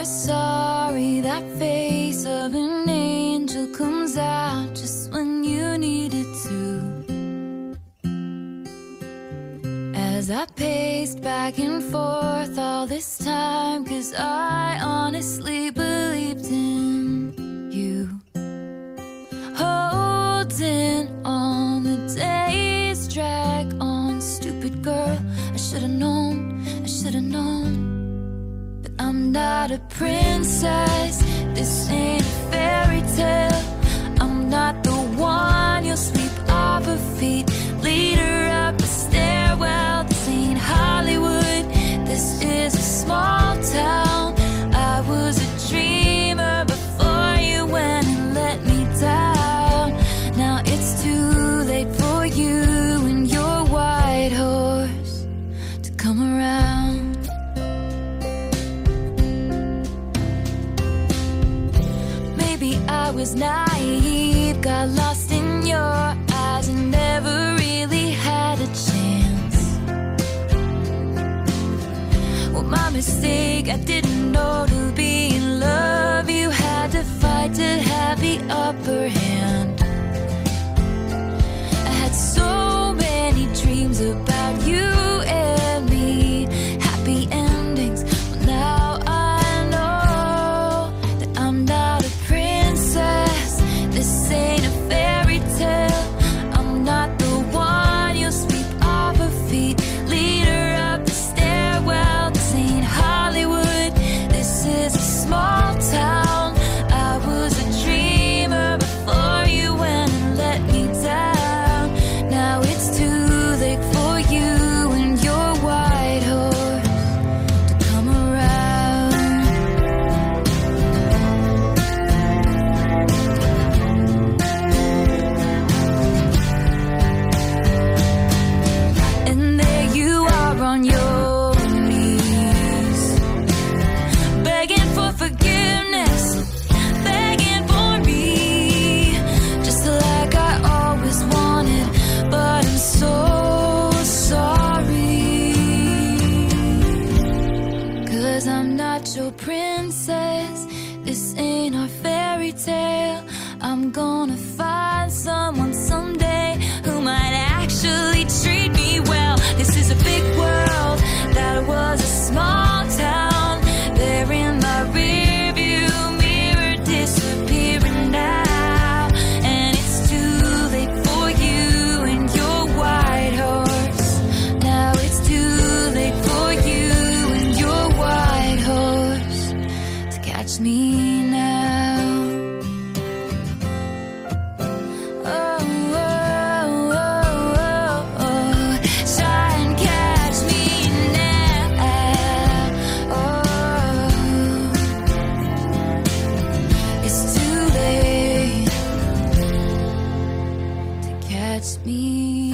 you're sorry, that face of an angel comes out just when you need it to. As I paced back and forth all this time, cause I honestly believed in you. Holding on the days drag on, stupid girl. I should've known, I should've known. I'm not a princess, this ain't fair. I was naive, got lost in your eyes and never really had a chance. Well, my mistake, I did. princess. This ain't our fairy tale. I'm gonna find someone someday. me now. Oh, catch me now. Oh, it's too late to catch me.